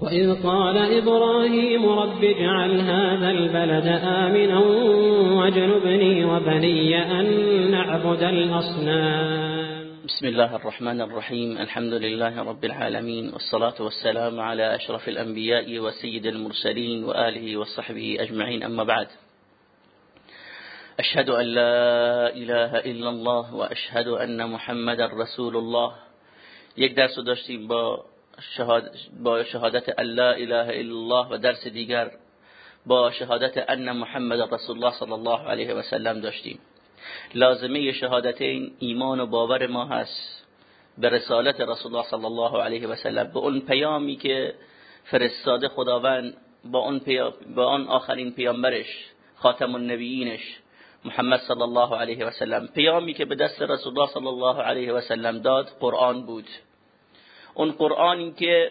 وإذ قال إبراهيم رب اجعل هذا البلد آمنا واجنبني وبني أن نعبد الأصنام. بسم الله الرحمن الرحيم. الحمد لله رب العالمين والصلاة والسلام على أشرف الأنبياء وسيد المرسلين وآله وصحبه أجمعين. أما بعد أشهد أن لا إله إلا الله وأشهد أن محمد رسول الله. یک درس داشتیم با با شهادت لا اله الا الله و درس دیگر با شهادت ان محمد رسول الله صلی الله علیه و سلم داشتیم. لازمه شهادتین ایمان و باور ما هست به رسالت رسول الله صلی الله علیه و سلم. به اون پیامی که فرستاده خداوند با اون, با اون آخرین پیامبرش خاتم النبیینش محمد صلی الله علیه و سلم. پیامی که به دست رسول الله صلی الله علیه و سلم داد قرآن بود. اون قرآنی که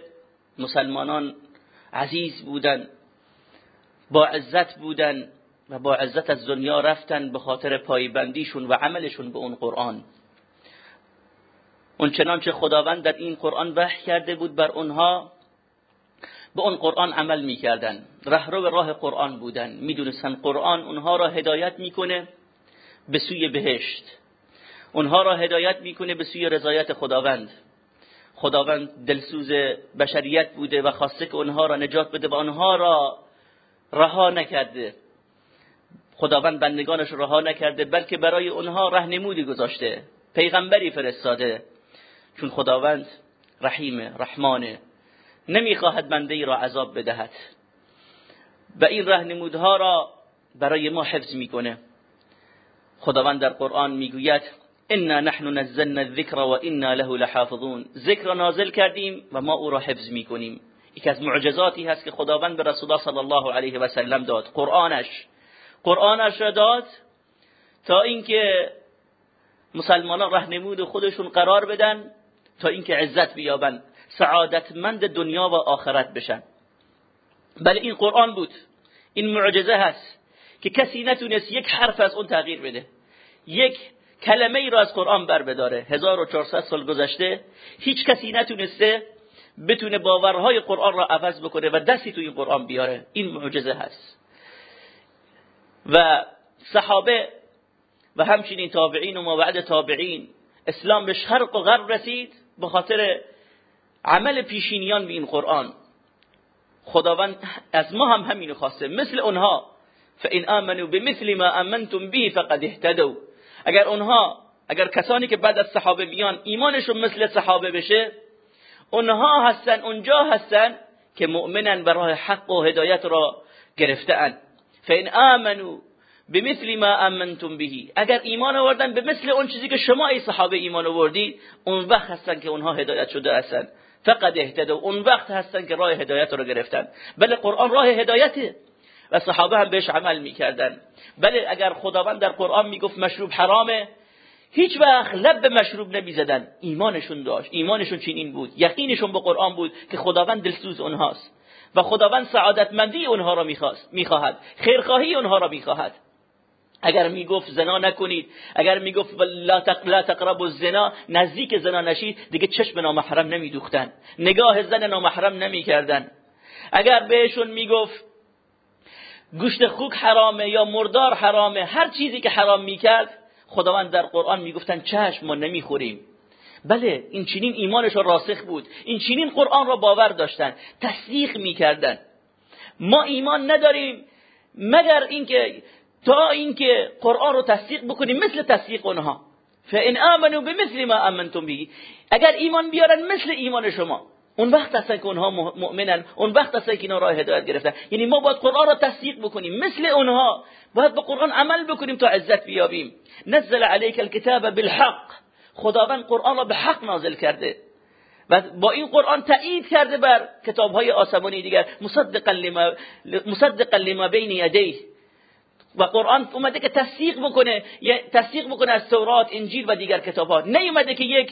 مسلمانان عزیز بودن با عزت بودن و با عزت از دنیا رفتن به خاطر پایبندیشون و عملشون به اون قرآن. اون چنانچه خداوند در این قرآن وحی کرده بود بر اونها به اون قرآن عمل می‌کردن. رهرو راه قرآن بودن. می‌دونستن قرآن اونها را هدایت می‌کنه به سوی بهشت. اونها را هدایت می‌کنه به سوی رضایت خداوند. خداوند دلسوز بشریت بوده و خواسته که اونها را نجات بده و آنها را رها نکرده. خداوند بندگانش رها نکرده بلکه برای اونها رهنمودی گذاشته پیغمبری فرستاده. چون خداوند رحیمه رحمانه نمی‌خواهد بنده ای را عذاب بدهد. و این رهنمودها را برای ما حفظ می‌کنه. خداوند در قرآن می‌گوید انا نحن نزلنا الذکر و انا له لحافظون ذکر نازل کردیم و ما او را حفظ می‌کنیم یکی از معجزاتی هست که خداوند به رسول الله صلی الله علیه و سلم داد قرآنش قرآنش را داد تا اینکه مسلمانان رهنمود خودشون قرار بدن تا اینکه عزت بیابن سعادتمند دنیا و آخرت بشن بله این قرآن بود این معجزه هست که کسی نتونست یک حرف از اون تغییر بده یک کلمه ای را از قرآن بر بداره. 1400 سال گذشته هیچ کسی نتونسته بتونه باورهای قرآن را عوض بکنه و دستی توی قرآن بیاره. این معجزه هست. و صحابه و همچنین تابعین و ما بعد تابعین اسلام به شرق و غرب رسید به خاطر عمل پیشینیان به این قرآن. خداوند از ما هم همینو خواسته. مثل اونها. فان آمنوا بمثل ما آمنتم به فقد اهتدوا. اگر اونها اگر کسانی که بعد از صحابه بیان ایمانشون مثل صحابه بشه اونها هستن اونجا هستن که مؤمنن برای حق و هدایت را گرفتن فان آمنوا بمثل ما آمنتم به. اگر ایمان آوردن به مثل اون چیزی که شما ای صحابه ایمان آوردی اون وقت هستن که اونها هدایت شده هستن. فقط اهتدوا. اون وقت هستن که راه هدایت رو گرفتن. بله قرآن راه هدایته. و صحابه هم بهش عمل می‌کردن. بله اگر خداوند در قرآن می‌گفت مشروب حرامه هیچ وقت لب به مشروب نمی‌زدن. ایمانشون داشت. ایمانشون چنین بود. یقینشون به قرآن بود که خداوند دلسوز اونهاست. و خداوند سعادتمندی اونها را می‌خواست می‌خواهد. خیرخواهی اونها را می‌خواهد. اگر می‌گفت زنا نکنید. اگر می‌گفت لا لا تقربوا الزنا نزدیک زنا نشید دیگه چشم نامحرم نمیدوختن. نگاه زن نامحرم نمی‌کردن. اگر بهشون می‌گفت گوشت خوک حرامه یا مردار حرامه هر چیزی که حرام می‌کرد خداوند در قرآن می‌گفتن چشم ما نمی‌خوریم. بله این چنین ایمانش راسخ بود این چنین قرآن را باور داشتن تصدیق می‌کردن. ما ایمان نداریم مگر اینکه تا اینکه قرآن رو تصدیق بکنیم مثل تصدیق اونها. فان آمنوا بمثل ما آمنتم به. اگر ایمان بیارن مثل ایمان شما. اون وقت هستن که اونها مؤمنن اون وقت هستن که اینا راه هدایت گرفتن. یعنی ما باید قرآن را تصدیق بکنیم. مثل اونها. باید به قرآن عمل بکنیم تا عزت بیابیم. نزل علیک الكتاب بالحق. خداوند قرآن را به حق نازل کرده. و با این قرآن تایید کرده بر کتابهای آسمانی دیگر. مصدقا لما مصدقا لما بین یدیه. و قرآن اومده که تصدیق بکنه تصدیق بکنه از تورات انجیل و دیگر کتاب ها نیومده که یک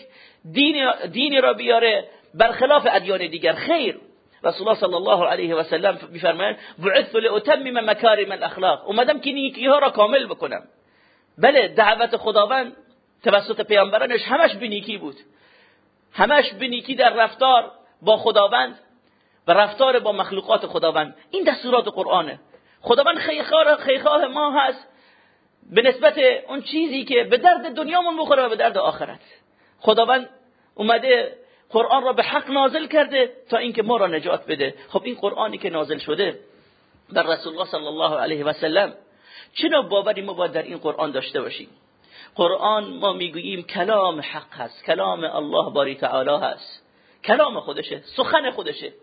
دین دینی را بیاره. برخلاف ادیان دیگر خیر. رسول الله صلی الله علیه و سلم میفرمایند بعثت لاتمم مکارم الاخلاق اومدم که نیکی ها را کامل بکنم. بله دعوت خداوند توسط پیامبرانش همش به نیکی بود. همش به نیکی در رفتار با خداوند و رفتار با مخلوقات خداوند. این دستورات قرآنه خداوند خیخار خیخواه ما هست. به نسبت اون چیزی که به درد دنیامون بخوره و به درد آخرت. خداوند اومده قرآن را به حق نازل کرده تا اینکه ما را نجات بده. خب این قرآنی که نازل شده در رسول الله صلی الله علیه و سلم نوع باوری ما باید در این قرآن داشته باشیم؟ قرآن ما می‌گوییم کلام حق هست کلام الله باری تعالی هست. کلام خودشه سخن خودشه.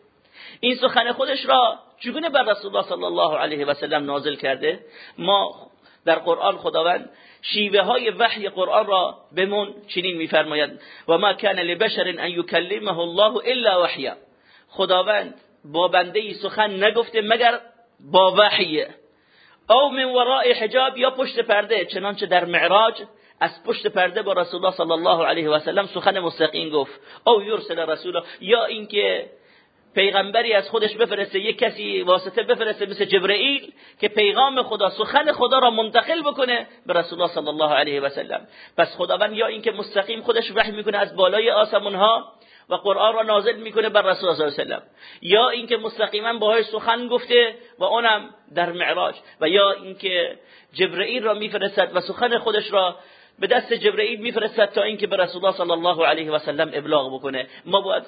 این سخن خودش را چگونه بر رسول الله صلی الله علیه و سلم نازل کرده؟ ما در قرآن خداوند شیوه های وحی قرآن را بمون چنین میفرماید و ما کان لبشر ان یکلمه الله الا وحیا خداوند با بنده سخن نگفته مگر با وحی او من وراء حجاب یا پشت پرده؟ چنانچه در معراج از پشت پرده با رسول الله صلی الله علیه و سلم سخن مستقیم گفت. او یرسل رسول یا اینکه پیغمبری از خودش بفرسته یک کسی واسطه بفرسته مثل جبرئیل که پیغام خدا سخن خدا را منتقل بکنه به رسول الله صلی الله علیه و سلم. پس خداوند یا اینکه مستقیم خودش وحی می‌کنه از بالای آسمون ها و قرآن را نازل می‌کنه بر رسول الله صلی الله علیه و سلم. یا اینکه مستقیما باهاش سخن گفته و اونم در معراج. و یا اینکه جبرئیل را میفرستد و سخن خودش را به دست جبرئیل میفرستد تا اینکه به رسول الله صلی الله علیه و سلم ابلاغ بکنه. ما باید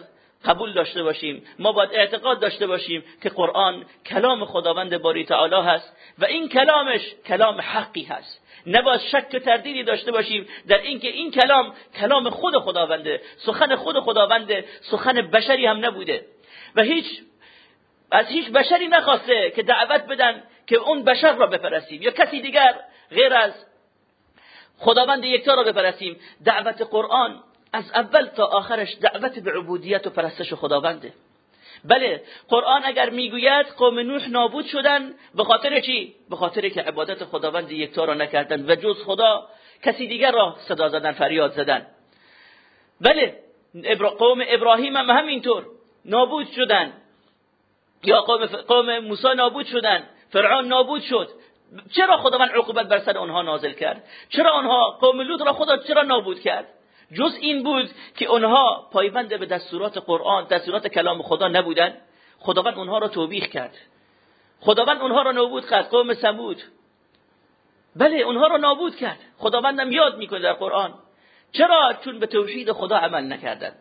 قبول داشته باشیم. ما باید اعتقاد داشته باشیم که قرآن کلام خداوند باری تعالی هست و این کلامش کلام حقی هست. نباید شک و تردیدی داشته باشیم در اینکه این کلام کلام خود خداونده. سخن خود خداونده سخن بشری هم نبوده. و هیچ از هیچ بشری نخواسته که دعوت بدن که اون بشر را بپرسیم یا کسی دیگر غیر از خداوند یکتا را بپرسیم دعوت قرآن از اول تا آخرش دعوت به عبودیت و پرستش خداونده. بله قرآن اگر می‌گوید قوم نوح نابود شدن به خاطر چی؟ به خاطر که عبادت خداوند یکتا را نکردن و جز خدا کسی دیگر را صدا زدن فریاد زدن. بله قوم ابراهیم هم همینطور نابود شدن. یا قوم, قوم موسی نابود شدن فرعون نابود شد. چرا خداوند عقوبت بر سر آنها نازل کرد؟ چرا آنها قوم لوط را خدا چرا نابود کرد؟ جز این بود که آنها پایبند به دستورات قرآن دستورات کلام خدا نبودن. خداوند اونها را توبیخ کرد. خداوند اونها را نابود کرد قوم سمود بله اونها را نابود کرد. خداوندم یاد می‌کنه در قرآن. چرا؟ چون به توحید خدا عمل نکردند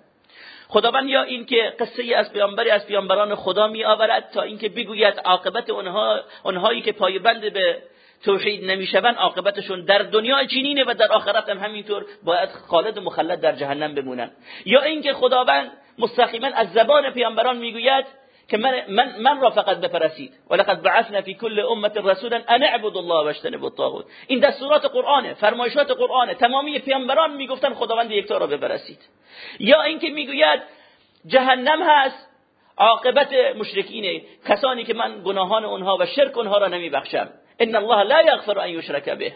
خداوند یا اینکه قصه از پیامبری از پیامبران خدا می آورد تا اینکه بگوید عاقبت اونها اونهایی که پایبند به توحید نمیشون عاقبتشون در دنیا چنینه و در آخرت هم همینطور باید خالد و مخلد در جهنم بمونن. یا اینکه خداوند مستقیما از زبان پیامبران می‌گوید که من, من, من را فقط بپرسید. ولقد بعثنا فی کل امه رسولا ان اعبدوا الله واجتنبوا الطاغوت. این دستورات قرآنه فرمایشات قرآنه تمامی پیامبران می‌گفتن خداوند یکتا را بپرسید. یا اینکه می‌گوید جهنم هست عاقبت مشرکینه کسانی که من گناهان اونها و شرک اونها را نمیبخشم. ان الله لا یغفر ان یشرک به.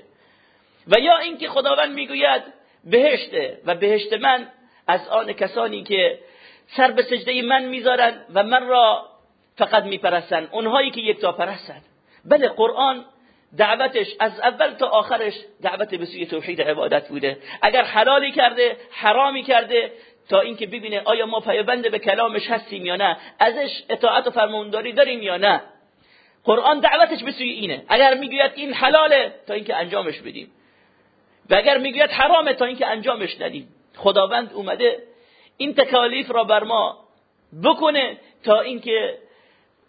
و یا اینکه خداوند می‌گوید بهشته و بهشت من از آن کسانی که سر به سجده من می‌ذارن و من را فقط میپرستن اونهایی که یک تا پرستن بله قرآن دعوتش از اول تا آخرش دعوت به سوی توحید عبادت بوده. اگر حلالی کرده حرامی کرده تا اینکه ببینه آیا ما پیوند به کلامش هستیم یا نه ازش اطاعت و فرمانداری داریم یا نه. قرآن دعوتش به سوی اینه. اگر می‌گوید این حلاله تا اینکه انجامش بدیم. و اگر می‌گوید حرامه تا اینکه انجامش ندیم. خداوند اومده این تکالیف را بر ما بکنه تا اینکه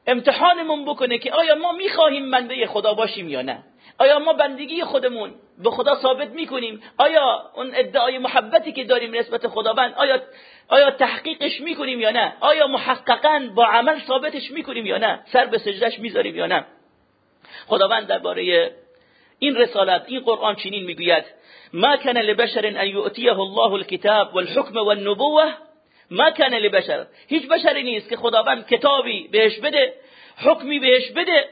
امتحانمون بکنه که آیا ما می‌خواهیم بنده خدا باشیم یا نه. آیا ما بندگی خودمون به خدا ثابت می‌کنیم؟ آیا اون ادعای محبتی که داریم نسبت خداوند آیا آیا تحقیقش می‌کنیم یا نه؟ آیا محققا با عمل ثابتش می‌کنیم یا نه؟ سر به سجدش می‌ذاریم یا نه؟ خداوند درباره این رسالت این قرآن چنین می‌گوید. ما كان لبشر ان يؤتيه الله الكتاب والحكم والنبوه ما كان لبشر. هیچ بشری نیست که خداوند کتابی بهش بده حکمی بهش بده.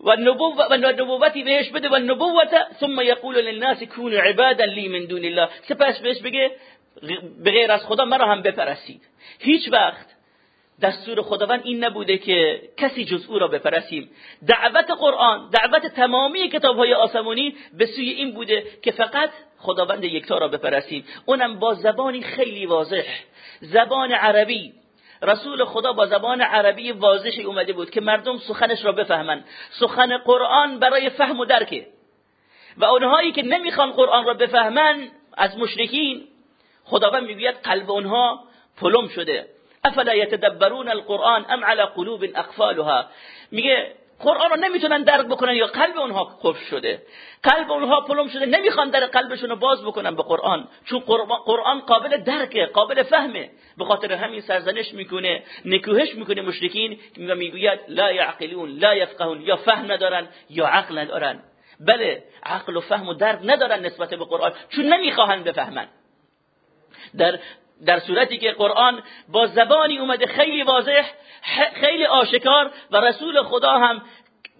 و نبوتی بهش بده و نبوت ثم يقول للناس كونوا عبادا لي من دون الله. سپس بهش بگه به غیر از خدا مرا هم بپرستید هیچ وقت دستور خداوند این نبوده که کسی جز او را بپرسیم دعوت قرآن دعوت تمامی کتاب های آسمانی به سوی این بوده که فقط خداوند یکتا را بپرسیم اونم با زبانی خیلی واضح. زبان عربی رسول خدا با زبان عربی واضحی اومده بود که مردم سخنش را بفهمن. سخن قرآن برای فهم و درکه و اونهایی که نمی‌خوان قرآن را بفهمن از مشرکین خداوند می‌گوید قلب اونها پلم شده. افلا یتدبرون القرآن ام على قلوب اقفالها؟ میگه قرآن رو نمی‌تونن درک بکنن یا قلب اونها قفل شده. قلب اونها پلم شده نمی‌خوان در قلبشون رو باز بکنن به قرآن. چون قرآن قابل درکه قابل فهمه. به خاطر همین سرزنش می‌کنه نکوهش می‌کنه مشرکین و می‌گوید لا یعقلون لا یفقهون. یا فهم ندارن یا عقل ندارن. بله عقل و فهم و درک ندارن نسبت به قرآن چون نمی‌خواهن بفهمن. در در صورتی که قرآن با زبانی اومده خیلی واضح خیلی آشکار و رسول خدا هم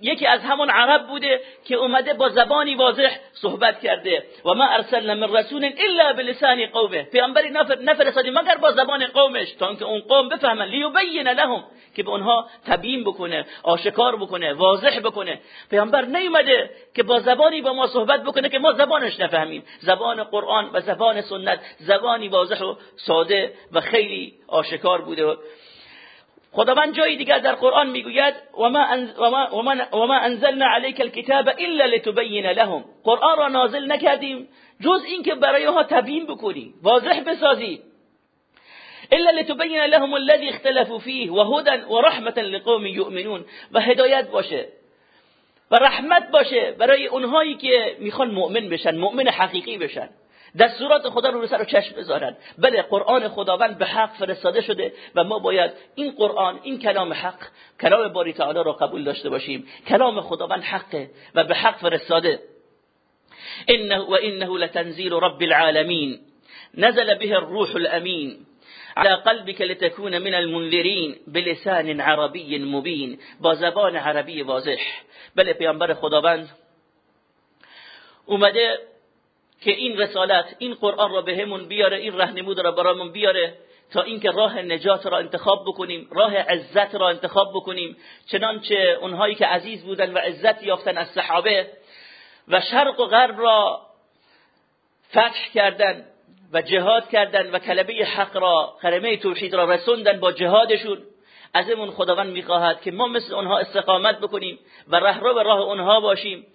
یکی از همون عرب بوده که اومده با زبانی واضح صحبت کرده. و ما ارسلنا من رسول الا بلسان قومه. پیامبری نفر نفرستادی مگر با زبان قومش؟ تا اینکه اون قوم بفهمن. لیبین لهم. که به اونها تبیین بکنه آشکار بکنه واضح بکنه. پیامبر نیومده که با زبانی با ما صحبت بکنه که ما زبانش نفهمیم. زبان قرآن و زبان سنت زبانی واضح و ساده و خیلی آشکار بوده. خداوند جای دیگر در قرآن می‌گوید و ما انزلنا علیک الكتاب الا لتبین لهم. قرآن را نازل نکردیم جز اینکه برای ها تبیین بکنی واضح بسازی الا لتبین لهم الذي اختلفوا فيه وهدى ورحمة لقوم يؤمنون و هدایت باشه. و رحمت باشه برای اونهایی که می‌خوان مؤمن بشن مؤمن حقیقی بشن. دستورات خدا رو سر و چشم بذارن. بله قرآن خداوند به حق فرستاده شده و ما باید این قرآن این کلام حق کلام باری تعالی را قبول داشته باشیم. کلام خداوند حقه و به حق فرستاده. انه و انه لتنزیل رب العالمین. نزل به الروح الامین. على قلبك لتكون من المنذرين بلسان عربی مبین. با زبان عربی واضح. بله پیامبر خداوند اومده که این رسالت این قرآن را بهمون بیاره این رهنمود را برامون بیاره تا اینکه راه نجات را انتخاب بکنیم راه عزت را انتخاب بکنیم. چنانچه اونهایی که عزیز بودن و عزت یافتن از صحابه و شرق و غرب را فتح کردن و جهاد کردن و کلمه حق را کلمه توحید را رسوندن با جهادشون از امون خداوند می‌خواهد که ما مثل اونها استقامت بکنیم و رهرو به راه اونها باشیم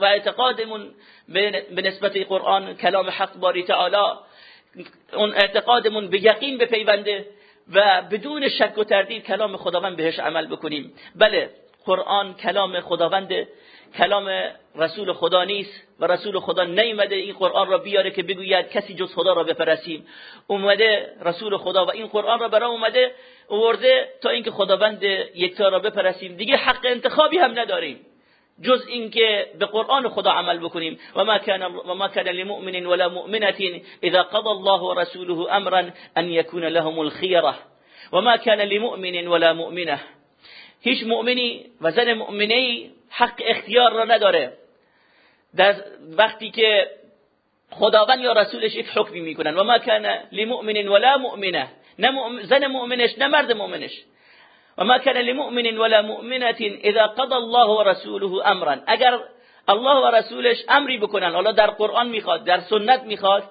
و اعتقادمون به نسبت قرآن کلام حق باری تعالی اون اعتقادمون به یقین بپیونده و بدون شک و تردید کلام خداوند بهش عمل بکنیم. بله قرآن کلام خداوند کلام رسول خدا نیست و رسول خدا نیومده این قرآن را بیاره که بگوید کسی جز خدا را بپرسیم. اومده رسول خدا و این قرآن را برای اومده اوورده تا اینکه خداوند یکتا را بپرسیم. دیگه حق انتخابی هم نداریم. جز اینکه به قرآن خدا عمل بکنیم. و ما كان و ما كان لمؤمن ولا مؤمنه اذا قضى الله ورسوله امرا ان يكون لهم الخيره وما كان لمؤمن ولا مؤمنه هیچ مؤمنی و زن مؤمنی حق اختیار را نداره. در وقتی که خداوند یا رسولش یک حکمی می‌کنن. و ما كان لمؤمن ولا مؤمنه. نه زن مؤمنش نه مرد مؤمنش. و ما كان لمؤمن ولا مؤمنه اذا قضى الله ورسوله امرا. اگر الله و رسولش امری بکنن حالا در قرآن می‌خواد در سنت می‌خواد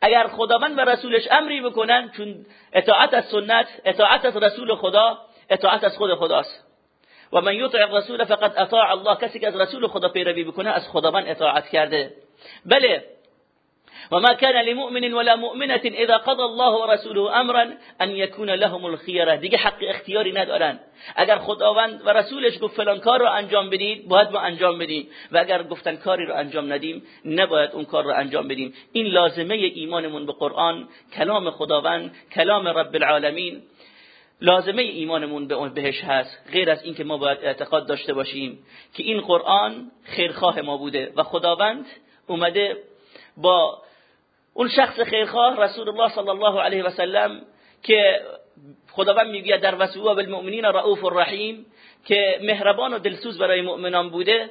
اگر خداوند و رسولش امری بکنن چون اطاعت از سنت اطاعت از رسول خدا اطاعت از خود خداست. و من یطع الرسول فقد اطاع الله کسی که از رسول خدا پیروی بکنه از خداوند اطاعت کرده بله وما كان لمؤمن ولا مؤمنة اذا قضى الله ورسوله امرا ان يكون لهم الخيره دیگه حق اختیاری ندارن اگر خداوند و رسولش گفت فلان کار رو انجام بدید باید ما انجام بدیم و اگر گفتن کاری رو انجام ندیم نباید اون کار رو انجام بدیم این لازمه ایمانمون به قرآن کلام خداوند کلام رب العالمین لازمه ایمانمون به بهش هست غیر از اینکه ما باید اعتقاد داشته باشیم که این قرآن خیرخواه ما بوده و خداوند اومده با اون شخص خیرخواه رسول الله صلی الله علیه و سلم که خداوند میگه در وسوع بالمؤمنین رؤوف الرحیم که مهربان و دلسوز برای مؤمنان بوده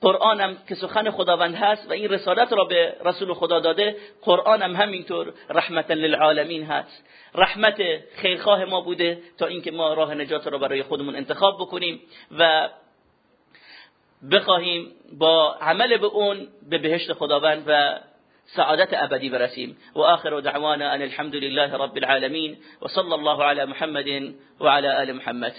قرآن هم که سخن خداوند هست و این رسالت را به رسول خدا داده قرآن هم همینطور رحمت للعالمین هست. رحمت خیرخواه ما بوده تا اینکه ما راه نجات را برای خودمون انتخاب بکنیم و بخواهیم با عمل به اون به بهشت خداوند و سعادت ابدی برسیم. و آخر دعوانا ان الحمد لله رب العالمین و صلی الله علی محمد و علی آل محمد.